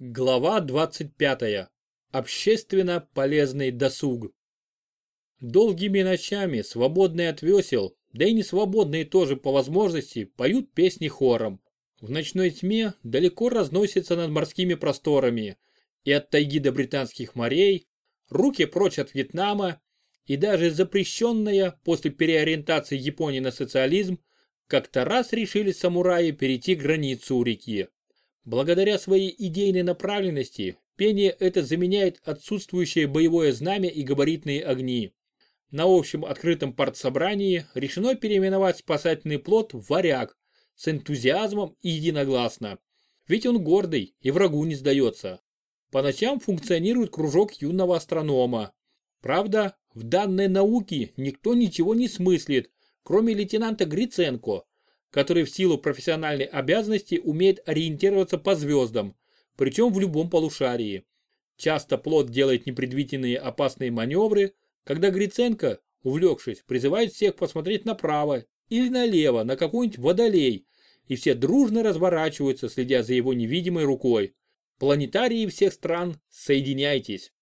Глава 25. Общественно полезный досуг. Долгими ночами, свободные от весел, да и не свободные тоже по возможности, поют песни хором. В ночной тьме далеко разносится над морскими просторами, и от тайги до британских морей, руки прочь от Вьетнама, и даже запрещенная после переориентации Японии на социализм, как-то раз решили самураи перейти границу у реки. Благодаря своей идейной направленности, пение это заменяет отсутствующее боевое знамя и габаритные огни. На общем открытом партсобрании решено переименовать спасательный плот в «Варяг» с энтузиазмом и единогласно. Ведь он гордый и врагу не сдается. По ночам функционирует кружок юного астронома. Правда, в данной науке никто ничего не смыслит, кроме лейтенанта Гриценко, который в силу профессиональной обязанности умеет ориентироваться по звездам, причем в любом полушарии. Часто плод делает непредвиденные опасные маневры, когда Гриценко, увлекшись, призывает всех посмотреть направо или налево на какой-нибудь водолей, и все дружно разворачиваются, следя за его невидимой рукой. Планетарии всех стран, соединяйтесь.